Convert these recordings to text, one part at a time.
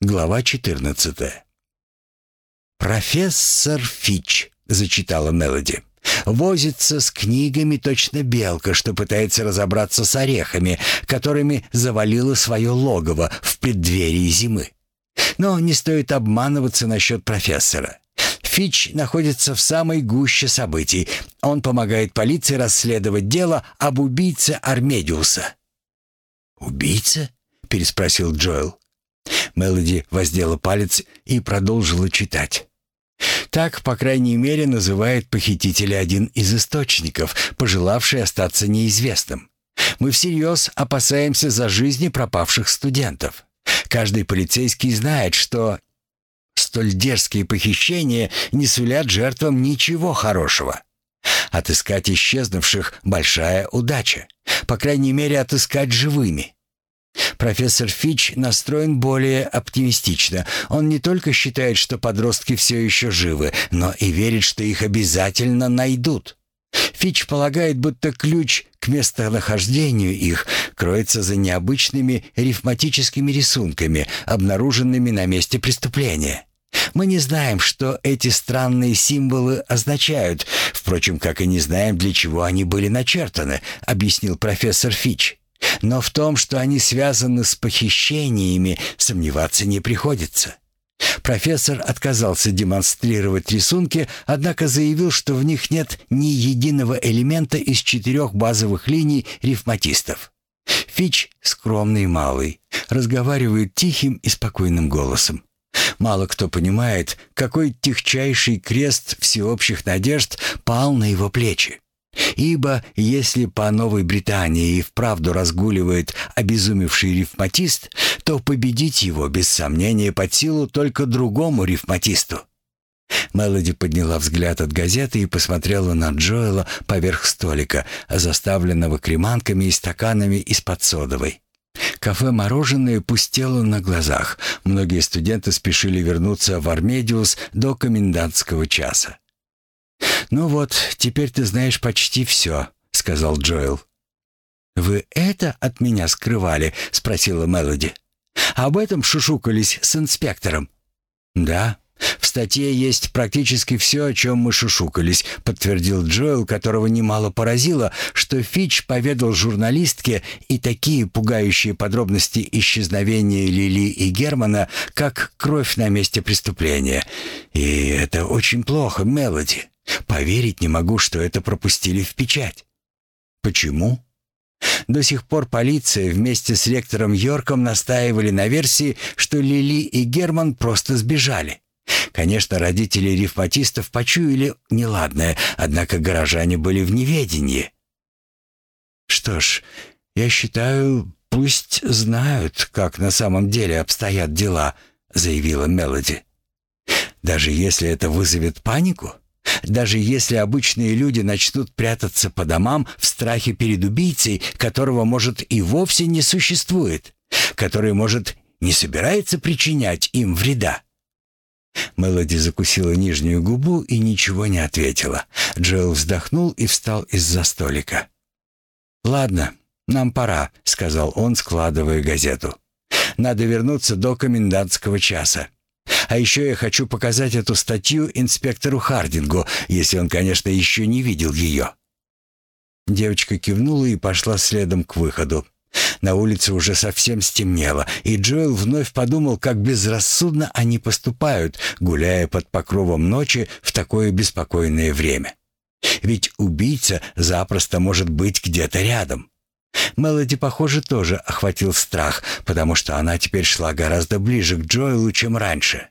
Глава 14. «Профессор Фич», — зачитала Мелоди, — «возится с книгами точно белка, что пытается разобраться с орехами, которыми завалило свое логово в преддверии зимы. Но не стоит обманываться насчет профессора. Фич находится в самой гуще событий. Он помогает полиции расследовать дело об убийце Армедиуса». «Убийца?» — переспросил Джоэл. Мелоди воздела палец и продолжила читать. Так, по крайней мере, называет похитителя один из источников, пожелавший остаться неизвестным. Мы всерьез опасаемся за жизни пропавших студентов. Каждый полицейский знает, что столь дерзкие похищения не сулят жертвам ничего хорошего. Отыскать исчезнувших — большая удача. По крайней мере, отыскать живыми. Профессор Фич настроен более оптимистично. Он не только считает, что подростки все еще живы, но и верит, что их обязательно найдут. Фич полагает, будто ключ к местонахождению их кроется за необычными рифматическими рисунками, обнаруженными на месте преступления. Мы не знаем, что эти странные символы означают, впрочем, как и не знаем, для чего они были начертаны, объяснил профессор Фич. Но в том, что они связаны с похищениями, сомневаться не приходится. Профессор отказался демонстрировать рисунки, однако заявил, что в них нет ни единого элемента из четырех базовых линий рифматистов. Фич, скромный малый, разговаривает тихим и спокойным голосом. Мало кто понимает, какой тихчайший крест всеобщих надежд пал на его плечи. Ибо если по Новой Британии и вправду разгуливает обезумевший рифматист, то победить его, без сомнения, под силу только другому рифматисту. Мелоди подняла взгляд от газеты и посмотрела на Джоэла поверх столика, заставленного креманками и стаканами из-под содовой. Кафе «Мороженое» пустело на глазах. Многие студенты спешили вернуться в Армедиус до комендантского часа. «Ну вот, теперь ты знаешь почти все», — сказал Джоэл. «Вы это от меня скрывали?» — спросила Мелоди. «Об этом шушукались с инспектором?» «Да, в статье есть практически все, о чем мы шушукались», — подтвердил Джоэл, которого немало поразило, что Фич поведал журналистке и такие пугающие подробности исчезновения Лили и Германа, как кровь на месте преступления. «И это очень плохо, Мелоди. Поверить не могу, что это пропустили в печать. Почему? До сих пор полиция вместе с ректором Йорком настаивали на версии, что Лили и Герман просто сбежали. Конечно, родители рифматистов почуяли неладное, однако горожане были в неведении. Что ж, я считаю, пусть знают, как на самом деле обстоят дела, заявила Мелоди. Даже если это вызовет панику? Даже если обычные люди начнут прятаться по домам в страхе перед убийцей, которого, может, и вовсе не существует, который, может, не собирается причинять им вреда. Мелоди закусила нижнюю губу и ничего не ответила. Джоэл вздохнул и встал из-за столика. «Ладно, нам пора», — сказал он, складывая газету. «Надо вернуться до комендантского часа». А еще я хочу показать эту статью инспектору Хардингу, если он, конечно, еще не видел ее». Девочка кивнула и пошла следом к выходу. На улице уже совсем стемнело, и Джоэл вновь подумал, как безрассудно они поступают, гуляя под покровом ночи в такое беспокойное время. Ведь убийца запросто может быть где-то рядом. Мелоди, похоже, тоже охватил страх, потому что она теперь шла гораздо ближе к Джоэлу, чем раньше.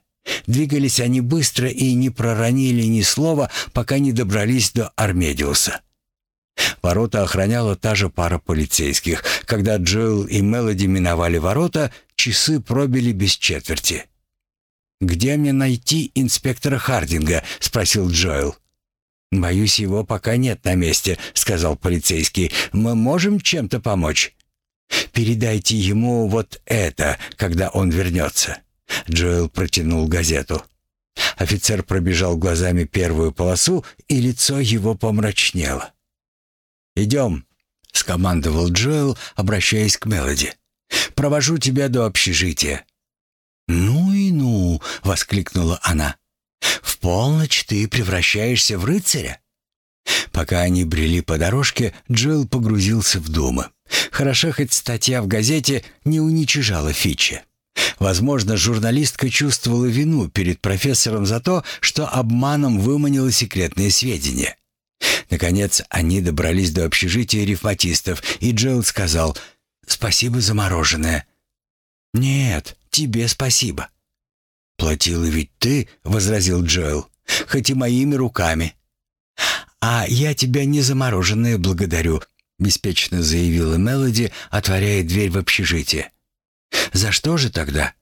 Двигались они быстро и не проронили ни слова, пока не добрались до Армедиуса. Ворота охраняла та же пара полицейских. Когда Джоэл и Мелоди миновали ворота, часы пробили без четверти. «Где мне найти инспектора Хардинга?» — спросил Джоэл. «Боюсь, его пока нет на месте», — сказал полицейский. «Мы можем чем-то помочь?» «Передайте ему вот это, когда он вернется». Джоэл протянул газету. Офицер пробежал глазами первую полосу, и лицо его помрачнело. «Идем», — скомандовал Джоэл, обращаясь к Мелоди. «Провожу тебя до общежития». «Ну, воскликнула она. «В полночь ты превращаешься в рыцаря?» Пока они брели по дорожке, Джилл погрузился в думы. Хорошо, хоть статья в газете не уничижала Фичи. Возможно, журналистка чувствовала вину перед профессором за то, что обманом выманила секретные сведения. Наконец, они добрались до общежития рифматистов, и Джилл сказал «Спасибо за мороженое». «Нет, тебе спасибо». «Платила ведь ты», — возразил Джоэл, — «хоть и моими руками». «А я тебя не замороженное благодарю», — беспечно заявила Мелоди, отворяя дверь в общежитие. «За что же тогда?»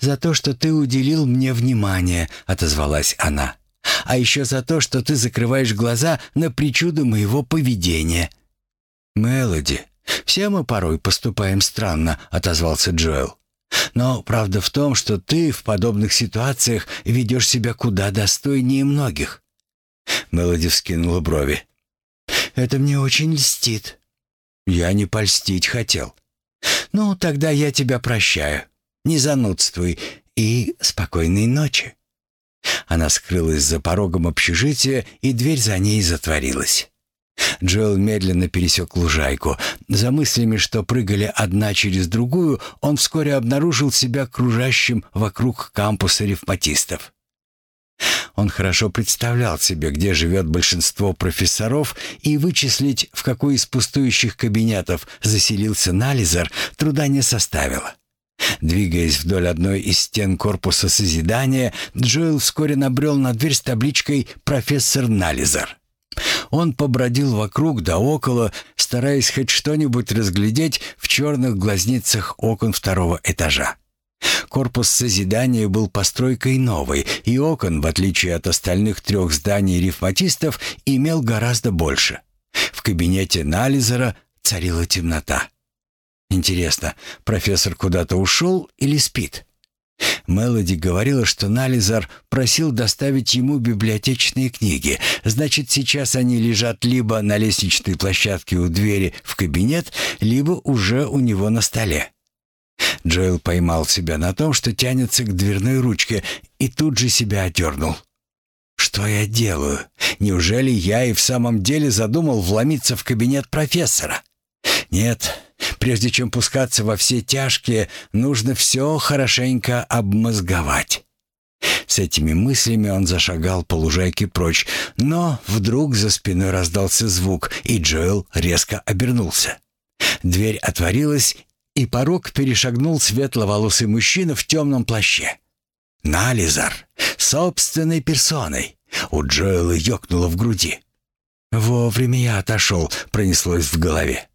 «За то, что ты уделил мне внимание», — отозвалась она. «А еще за то, что ты закрываешь глаза на причуды моего поведения». «Мелоди, все мы порой поступаем странно», — отозвался Джоэл. «Но правда в том, что ты в подобных ситуациях ведешь себя куда достойнее многих». Мелоди вскинула брови. «Это мне очень льстит». «Я не польстить хотел». «Ну, тогда я тебя прощаю. Не занудствуй и спокойной ночи». Она скрылась за порогом общежития, и дверь за ней затворилась. Джоэл медленно пересек лужайку. За мыслями, что прыгали одна через другую, он вскоре обнаружил себя кружащим вокруг кампуса ревматистов. Он хорошо представлял себе, где живет большинство профессоров, и вычислить, в какой из пустующих кабинетов заселился Нализер, труда не составило. Двигаясь вдоль одной из стен корпуса созидания, Джоэл вскоре набрел на дверь с табличкой «Профессор Нализер». Он побродил вокруг да около, стараясь хоть что-нибудь разглядеть в черных глазницах окон второго этажа. Корпус созидания был постройкой новой, и окон, в отличие от остальных трех зданий рифматистов, имел гораздо больше. В кабинете Нализера царила темнота. Интересно, профессор куда-то ушел или спит? Мелоди говорила, что Нализар просил доставить ему библиотечные книги. Значит, сейчас они лежат либо на лестничной площадке у двери в кабинет, либо уже у него на столе. Джоэл поймал себя на том, что тянется к дверной ручке, и тут же себя отдернул. «Что я делаю? Неужели я и в самом деле задумал вломиться в кабинет профессора? Нет, прежде чем пускаться во все тяжкие, нужно все хорошенько обмозговать». С этими мыслями он зашагал по лужайке прочь, но вдруг за спиной раздался звук, и Джоэл резко обернулся. Дверь отворилась, и порог перешагнул светловолосый мужчина в темном плаще. Нализар, собственной персоной. У Джоэла ёкнуло в груди. «Вовремя я отошел», — пронеслось в голове.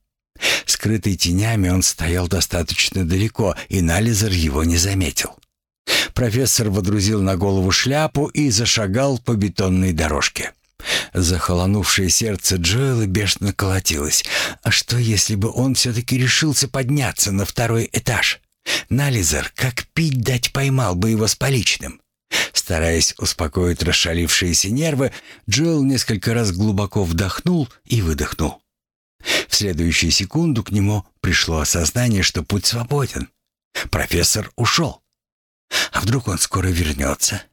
Скрытый тенями он стоял достаточно далеко, и Нализар его не заметил. Профессор водрузил на голову шляпу и зашагал по бетонной дорожке. Захолонувшее сердце Джоэла бешено колотилось. А что, если бы он все-таки решился подняться на второй этаж? Нализер, как пить дать, поймал бы его с поличным. Стараясь успокоить расшалившиеся нервы, Джоэл несколько раз глубоко вдохнул и выдохнул. В следующую секунду к нему пришло осознание, что путь свободен. Профессор ушел. А вдруг он скоро вернется?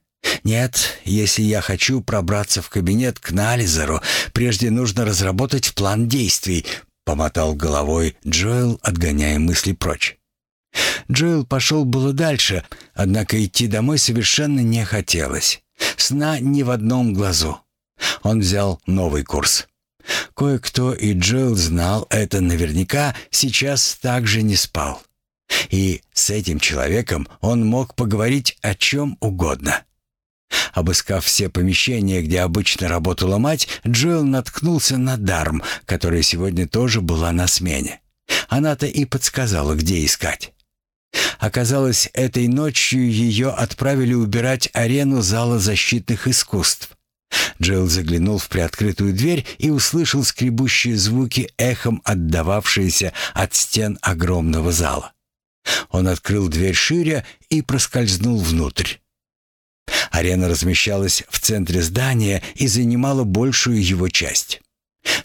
«Нет, если я хочу пробраться в кабинет к Нализеру, прежде нужно разработать план действий», — помотал головой Джоэл, отгоняя мысли прочь. Джоэл пошел было дальше, однако идти домой совершенно не хотелось. Сна ни в одном глазу. Он взял новый курс. Кое-кто, и Джоэл знал это наверняка, сейчас также не спал. И с этим человеком он мог поговорить о чем угодно. Обыскав все помещения, где обычно работала мать, Джоэл наткнулся на Дарм, которая сегодня тоже была на смене. Она-то и подсказала, где искать. Оказалось, этой ночью ее отправили убирать арену зала защитных искусств. Джоэл заглянул в приоткрытую дверь и услышал скребущие звуки, эхом отдававшиеся от стен огромного зала. Он открыл дверь шире и проскользнул внутрь. Арена размещалась в центре здания и занимала большую его часть.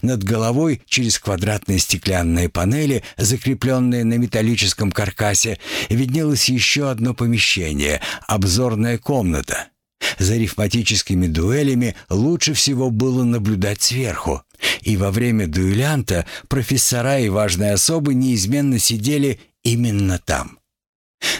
Над головой через квадратные стеклянные панели, закрепленные на металлическом каркасе, виднелось еще одно помещение — обзорная комната. За рифматическими дуэлями лучше всего было наблюдать сверху. И во время дуэлянта профессора и важные особы неизменно сидели именно там.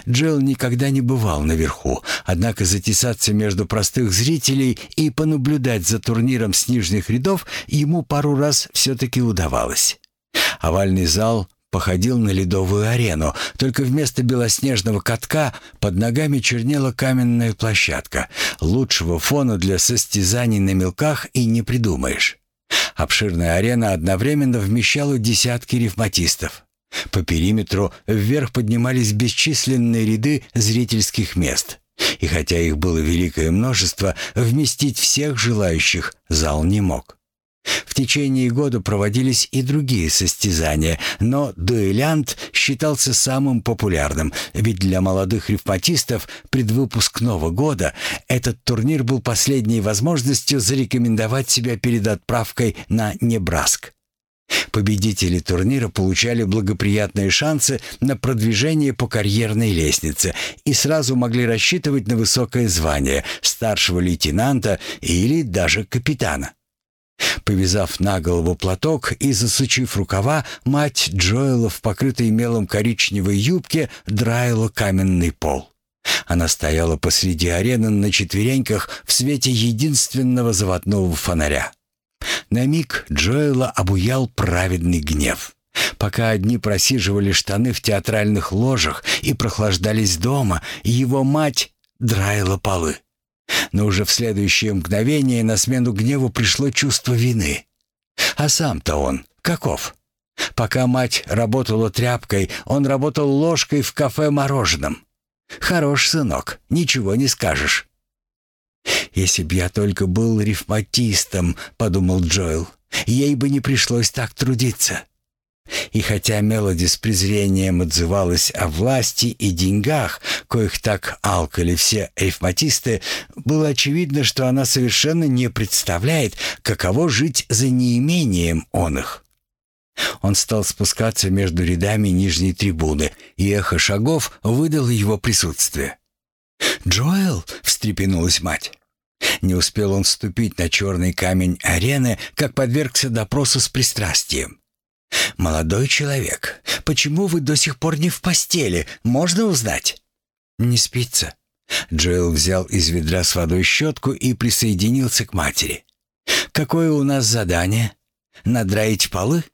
Джилл никогда не бывал наверху, однако затесаться между простых зрителей и понаблюдать за турниром с нижних рядов ему пару раз все-таки удавалось. Овальный зал походил на ледовую арену, только вместо белоснежного катка под ногами чернела каменная площадка. Лучшего фона для состязаний на мелках и не придумаешь. Обширная арена одновременно вмещала десятки рифматистов. По периметру вверх поднимались бесчисленные ряды зрительских мест. И хотя их было великое множество, вместить всех желающих зал не мог. В течение года проводились и другие состязания, но дуэлянт считался самым популярным, ведь для молодых ревматистов предвыпускного года этот турнир был последней возможностью зарекомендовать себя перед отправкой на Небраск. Победители турнира получали благоприятные шансы на продвижение по карьерной лестнице и сразу могли рассчитывать на высокое звание старшего лейтенанта или даже капитана. Повязав на голову платок и засучив рукава, мать Джоэла в покрытой мелом коричневой юбке драила каменный пол. Она стояла посреди арены на четвереньках в свете единственного заводного фонаря. На миг Джоэла обуял праведный гнев. Пока одни просиживали штаны в театральных ложах и прохлаждались дома, его мать драила полы. Но уже в следующее мгновение на смену гневу пришло чувство вины. А сам-то он каков? Пока мать работала тряпкой, он работал ложкой в кафе мороженым. Хорош, сынок, ничего не скажешь. «Если б я только был рифматистом», — подумал Джоэл, — «ей бы не пришлось так трудиться». И хотя Мелоди с презрением отзывалась о власти и деньгах, коих так алкали все рифматисты, было очевидно, что она совершенно не представляет, каково жить за неимением он их. Он стал спускаться между рядами нижней трибуны, и эхо шагов выдало его присутствие. «Джоэл!» — встрепенулась мать. Не успел он ступить на черный камень арены, как подвергся допросу с пристрастием. «Молодой человек, почему вы до сих пор не в постели? Можно узнать?» «Не спится». Джоэл взял из ведра с водой щетку и присоединился к матери. «Какое у нас задание? Надраить полы?»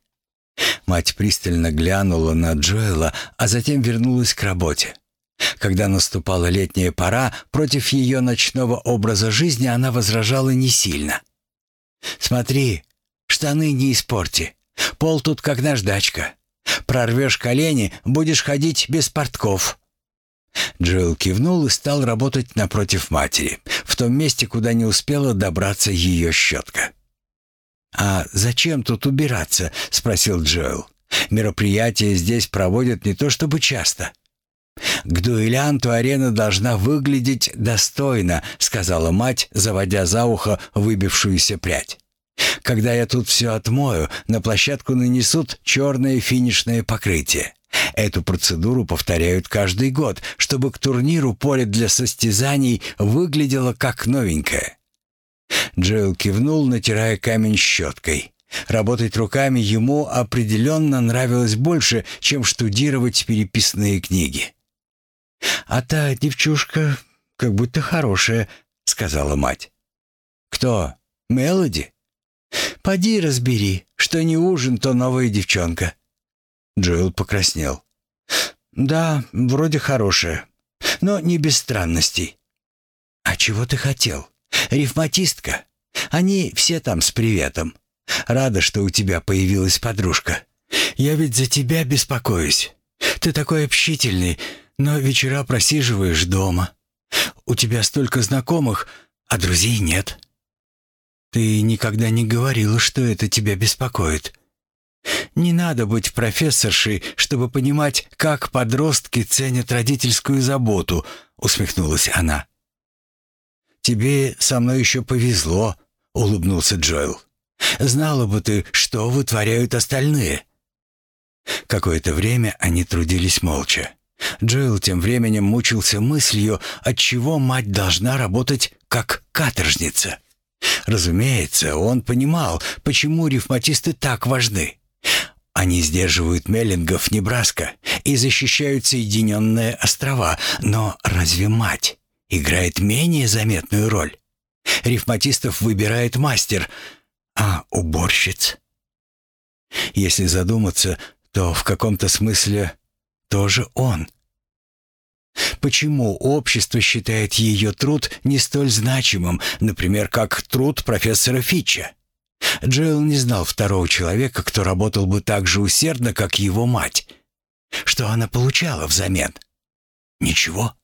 Мать пристально глянула на Джоэла, а затем вернулась к работе. Когда наступала летняя пора, против ее ночного образа жизни она возражала не сильно. «Смотри, штаны не испорти. Пол тут как наждачка. Прорвешь колени, будешь ходить без портков». Джилл кивнул и стал работать напротив матери, в том месте, куда не успела добраться ее щетка. «А зачем тут убираться?» — спросил Джоэл. «Мероприятия здесь проводят не то чтобы часто». «К дуэлянту арена должна выглядеть достойно», — сказала мать, заводя за ухо выбившуюся прядь. «Когда я тут все отмою, на площадку нанесут черное финишное покрытие. Эту процедуру повторяют каждый год, чтобы к турниру поле для состязаний выглядело как новенькое». Джоэл кивнул, натирая камень щеткой. Работать руками ему определенно нравилось больше, чем штудировать переписные книги. «А та девчушка как будто хорошая», — сказала мать. «Кто? Мелоди?» «Поди разбери, что не ужин, то новая девчонка». Джоэл покраснел. «Да, вроде хорошая, но не без странностей». «А чего ты хотел? Рифматистка? Они все там с приветом. Рада, что у тебя появилась подружка. Я ведь за тебя беспокоюсь. Ты такой общительный, но вечера просиживаешь дома. У тебя столько знакомых, а друзей нет. Ты никогда не говорила, что это тебя беспокоит. Не надо быть профессоршей, чтобы понимать, как подростки ценят родительскую заботу, усмехнулась она. Тебе со мной еще повезло, улыбнулся Джоэл. Знала бы ты, что вытворяют остальные». Какое-то время они трудились молча. Джоэл тем временем мучился мыслью, отчего мать должна работать как каторжница. Разумеется, он понимал, почему ревматисты так важны. Они сдерживают Меллингов Небраска и защищают Соединенные острова, но разве мать играет менее заметную роль? Ревматистов выбирает мастер, а уборщиц? Если задуматься, то в каком-то смысле тоже он. Почему общество считает ее труд не столь значимым, например, как труд профессора Фитча? Джоэл не знал второго человека, кто работал бы так же усердно, как его мать. Что она получала взамен? Ничего.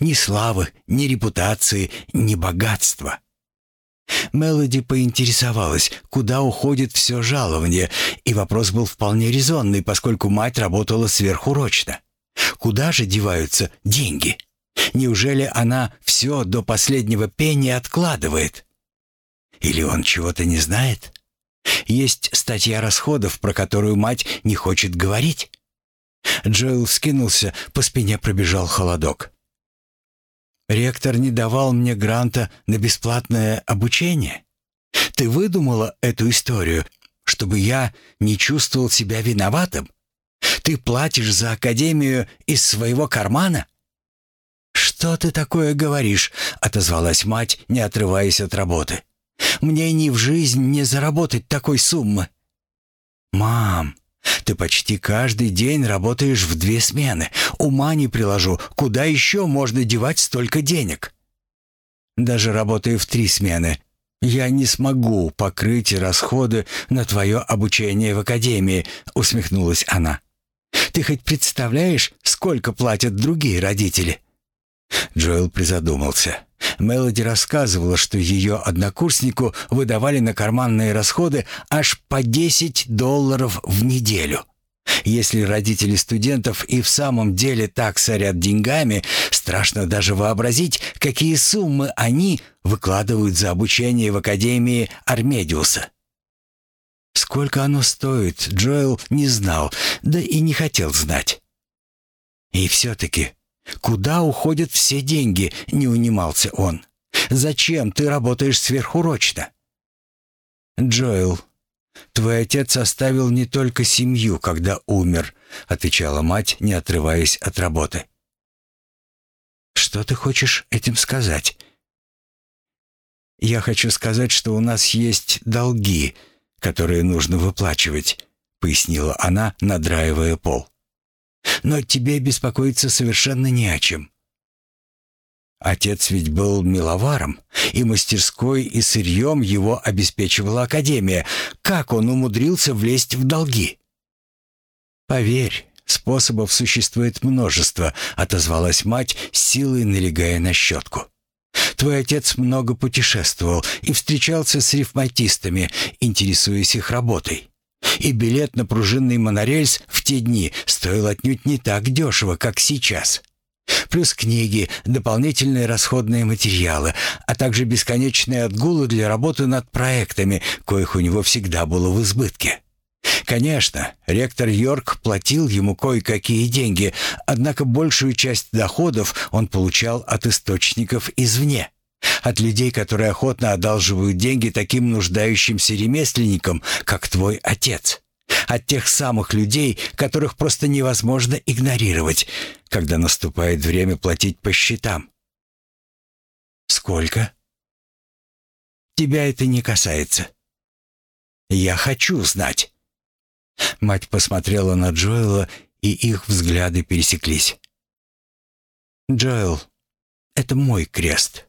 Ни славы, ни репутации, ни богатства. Мелоди поинтересовалась, куда уходит все жалование, и вопрос был вполне резонный, поскольку мать работала сверхурочно. Куда же деваются деньги? Неужели она все до последнего пенни откладывает? Или он чего-то не знает? Есть статья расходов, про которую мать не хочет говорить. Джоэл вскинулся, по спине пробежал холодок. Ректор не давал мне гранта на бесплатное обучение. Ты выдумала эту историю, чтобы я не чувствовал себя виноватым? Ты платишь за академию из своего кармана?» «Что ты такое говоришь?» — отозвалась мать, не отрываясь от работы. «Мне ни в жизнь не заработать такой суммы». «Мам, ты почти каждый день работаешь в две смены. Ума не приложу, куда еще можно девать столько денег?» «Даже работая в три смены, я не смогу покрыть расходы на твое обучение в академии», — усмехнулась она. Ты хоть представляешь, сколько платят другие родители?» Джоэл призадумался. Мелоди рассказывала, что ее однокурснику выдавали на карманные расходы аж по 10 долларов в неделю. Если родители студентов и в самом деле так сорят деньгами, страшно даже вообразить, какие суммы они выкладывают за обучение в Академии Армедиуса. Сколько оно стоит, Джоэл не знал, да и не хотел знать. И все-таки, куда уходят все деньги, не унимался он. Зачем ты работаешь сверхурочно? Джоэл, твой отец оставил не только семью, когда умер, отвечала мать, не отрываясь от работы. Что ты хочешь этим сказать? Я хочу сказать, что у нас есть долги, которые нужно выплачивать», — пояснила она, надраивая пол. «Но тебе беспокоиться совершенно не о чем. Отец ведь был миловаром, и мастерской, и сырьем его обеспечивала Академия. Как он умудрился влезть в долги?» «Поверь, способов существует множество», — отозвалась мать, силой налегая на щетку. Твой отец много путешествовал и встречался с рифматистами, интересуясь их работой. И билет на пружинный монорельс в те дни стоил отнюдь не так дешево, как сейчас. Плюс книги, дополнительные расходные материалы, а также бесконечные отгулы для работы над проектами, коих у него всегда было в избытке. Конечно, ректор Йорк платил ему кое-какие деньги, однако большую часть доходов он получал от источников извне. От людей, которые охотно одалживают деньги таким нуждающимся ремесленникам, как твой отец. От тех самых людей, которых просто невозможно игнорировать, когда наступает время платить по счетам. Сколько? Тебя это не касается. Я хочу знать. Мать посмотрела на Джоэла, и их взгляды пересеклись. «Джоэл, это мой крест.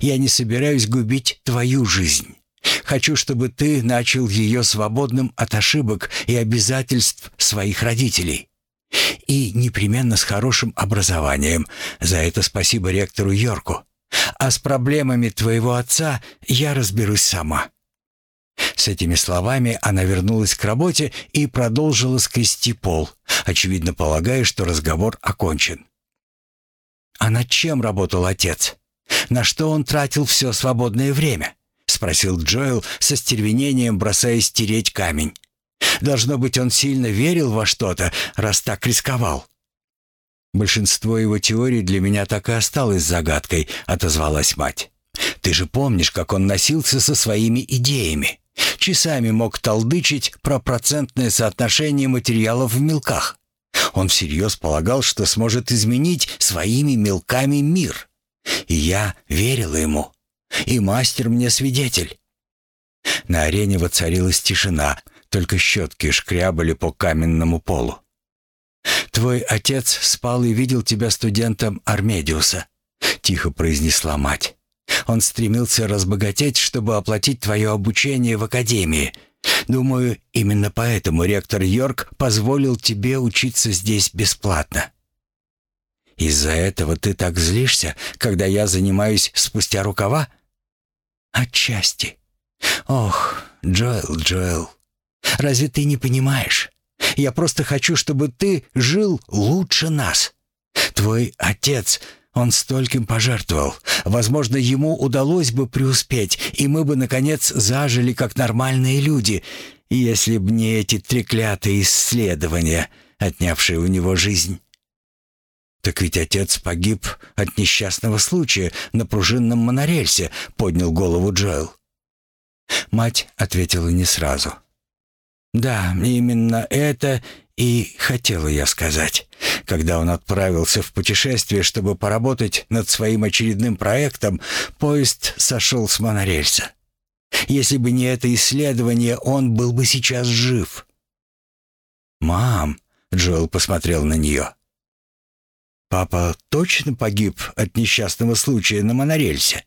Я не собираюсь губить твою жизнь. Хочу, чтобы ты начал ее свободным от ошибок и обязательств своих родителей. И непременно с хорошим образованием. За это спасибо ректору Йорку. А с проблемами твоего отца я разберусь сама. С этими словами она вернулась к работе и продолжила скрести пол, очевидно полагая, что разговор окончен. «А над чем работал отец? На что он тратил все свободное время?» — спросил Джоэл со стервенением, бросаясь стереть камень. «Должно быть, он сильно верил во что-то, раз так рисковал». «Большинство его теорий для меня так и осталось загадкой», — отозвалась мать. «Ты же помнишь, как он носился со своими идеями. Часами мог толдычить про процентное соотношение материалов в мелках. Он всерьез полагал, что сможет изменить своими мелками мир. И я верила ему. И мастер мне свидетель. На арене воцарилась тишина, только щетки шкрябали по каменному полу. «Твой отец спал и видел тебя студентом Армедиуса», — тихо произнесла мать. «Он стремился разбогатеть, чтобы оплатить твое обучение в академии. Думаю, именно поэтому ректор Йорк позволил тебе учиться здесь бесплатно». «Из-за этого ты так злишься, когда я занимаюсь спустя рукава?» «Отчасти. Ох, Джоэл, Джоэл, разве ты не понимаешь? Я просто хочу, чтобы ты жил лучше нас. Твой отец, он стольким пожертвовал. Возможно, ему удалось бы преуспеть, и мы бы, наконец, зажили как нормальные люди, если б не эти треклятые исследования, отнявшие у него жизнь». «Так ведь отец погиб от несчастного случая на пружинном монорельсе», — поднял голову Джоэл. Мать ответила не сразу. «Да, именно это и хотела я сказать. Когда он отправился в путешествие, чтобы поработать над своим очередным проектом, поезд сошел с монорельса. Если бы не это исследование, он был бы сейчас жив». «Мам», — Джоэл посмотрел на нее, — Папа точно погиб от несчастного случая на монорельсе?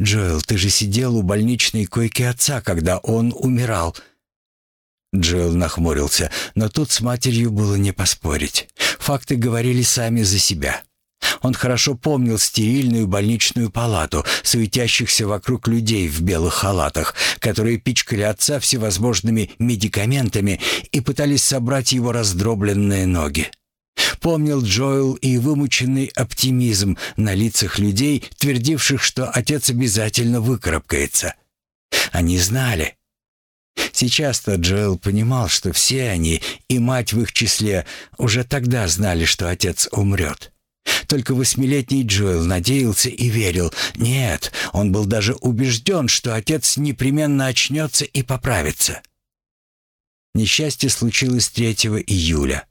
Джоэл, ты же сидел у больничной койки отца, когда он умирал. Джоэл нахмурился, но тут с матерью было не поспорить. Факты говорили сами за себя. Он хорошо помнил стерильную больничную палату, суетящихся вокруг людей в белых халатах, которые пичкали отца всевозможными медикаментами и пытались собрать его раздробленные ноги. Помнил Джоэл и вымученный оптимизм на лицах людей, твердивших, что отец обязательно выкарабкается. Они знали. Сейчас-то Джоэл понимал, что все они, и мать в их числе, уже тогда знали, что отец умрет. Только восьмилетний Джоэл надеялся и верил. Нет, он был даже убежден, что отец непременно очнется и поправится. Несчастье случилось 3 июля.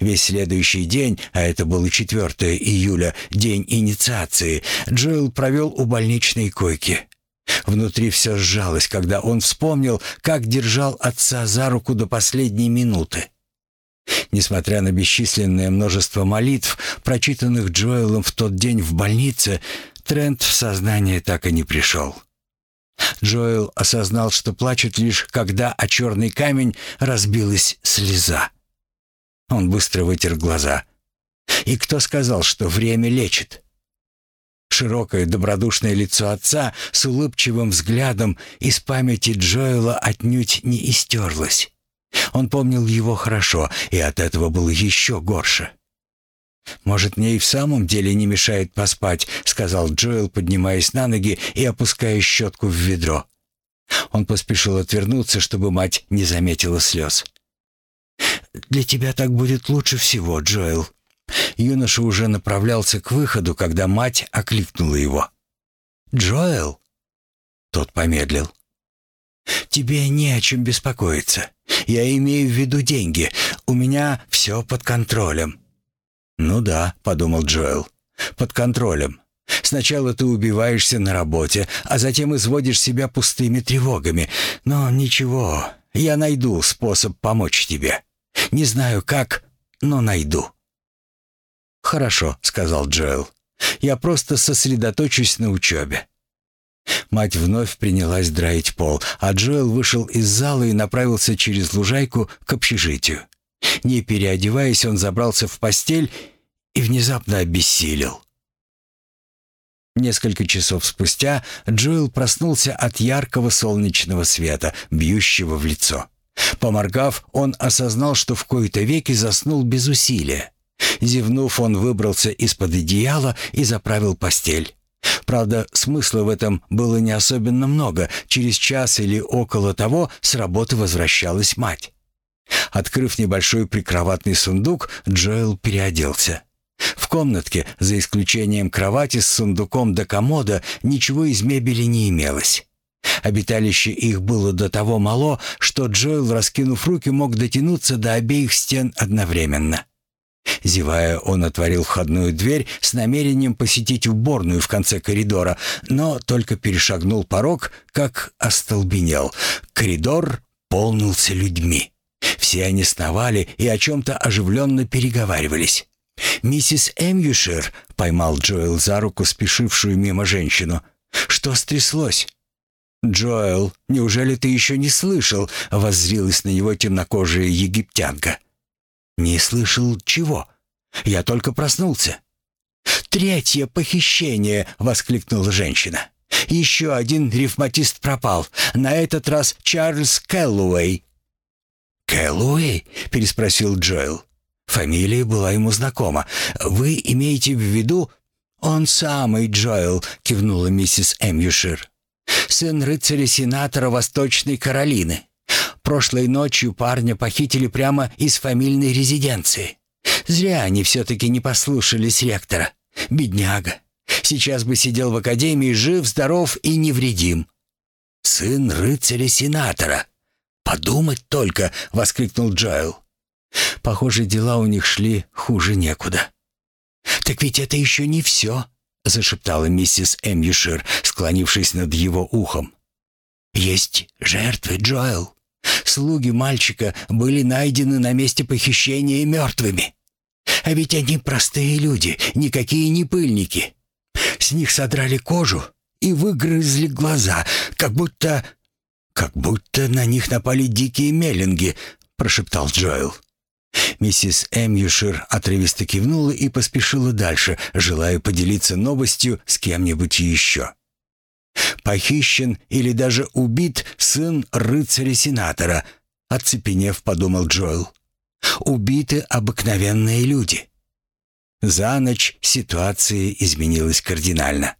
Весь следующий день, а это было 4 июля, день инициации, Джоэл провел у больничной койки. Внутри все сжалось, когда он вспомнил, как держал отца за руку до последней минуты. Несмотря на бесчисленное множество молитв, прочитанных Джоэлом в тот день в больнице, Трент в сознание так и не пришел. Джоэл осознал, что плачет лишь, когда о черный камень разбилась слеза. Он быстро вытер глаза. И кто сказал, что время лечит? Широкое добродушное лицо отца с улыбчивым взглядом из памяти Джоэла отнюдь не истерлось. Он помнил его хорошо, и от этого было еще горше. «Может, мне и в самом деле не мешает поспать», — сказал Джоэл, поднимаясь на ноги и опуская щетку в ведро. Он поспешил отвернуться, чтобы мать не заметила слез. «Для тебя так будет лучше всего, Джоэл». Юноша уже направлялся к выходу, когда мать окликнула его. «Джоэл?» Тот помедлил. «Тебе не о чем беспокоиться. Я имею в виду деньги. У меня все под контролем». «Ну да», — подумал Джоэл, — «под контролем. Сначала ты убиваешься на работе, а затем изводишь себя пустыми тревогами. Но ничего, я найду способ помочь тебе». Не знаю как, но найду». «Хорошо», — сказал Джоэл. «Я просто сосредоточусь на учебе». Мать вновь принялась драить пол, а Джоэл вышел из зала и направился через лужайку к общежитию. Не переодеваясь, он забрался в постель и внезапно обессилел. Несколько часов спустя Джоэл проснулся от яркого солнечного света, бьющего в лицо. Поморгав, он осознал, что в кои-то веки заснул без усилия. Зевнув, он выбрался из-под одеяла и заправил постель. Правда, смысла в этом было не особенно много. Через час или около того с работы возвращалась мать. Открыв небольшой прикроватный сундук, Джоэл переоделся. В комнатке, за исключением кровати с сундуком до комода, ничего из мебели не имелось. Обиталище их было до того мало, что Джоэл, раскинув руки, мог дотянуться до обеих стен одновременно. Зевая, он отворил входную дверь с намерением посетить уборную в конце коридора, но только перешагнул порог, как остолбенел. Коридор полнился людьми. Все они сновали и о чем-то оживленно переговаривались. «Миссис Эмьюшир», — поймал Джоэл за руку спешившую мимо женщину. «Что стряслось?» «Джоэл, неужели ты еще не слышал?» — воззрилась на него темнокожая египтянка. «Не слышал чего? Я только проснулся». «Третье похищение!» — воскликнула женщина. «Еще один ревматист пропал. На этот раз Чарльз Кэллоуэй». «Кэллоуэй?» — переспросил Джоэл. Фамилия была ему знакома. «Вы имеете в виду...» «Он самый Джоэл», — кивнула миссис Эмьюшир. «Сын рыцаря-сенатора Восточной Каролины. Прошлой ночью парня похитили прямо из фамильной резиденции. Зря они все-таки не послушались ректора. Бедняга. Сейчас бы сидел в академии жив, здоров и невредим. Сын рыцаря-сенатора. «Подумать только!» — воскликнул Джоэл. Похоже, дела у них шли хуже некуда. «Так ведь это еще не все», — зашептала миссис Эмьюшир, склонившись над его ухом. «Есть жертвы, Джоэл. Слуги мальчика были найдены на месте похищения мертвыми. А ведь они простые люди, никакие не пыльники. С них содрали кожу и выгрызли глаза, как будто... как будто на них напали дикие меллинги», — прошептал Джоэл. Миссис Эмьюшир отрывисто кивнула и поспешила дальше, желая поделиться новостью с кем-нибудь еще. «Похищен или даже убит сын рыцаря-сенатора», — оцепенев, подумал Джоэл. «Убиты обыкновенные люди». За ночь ситуация изменилась кардинально.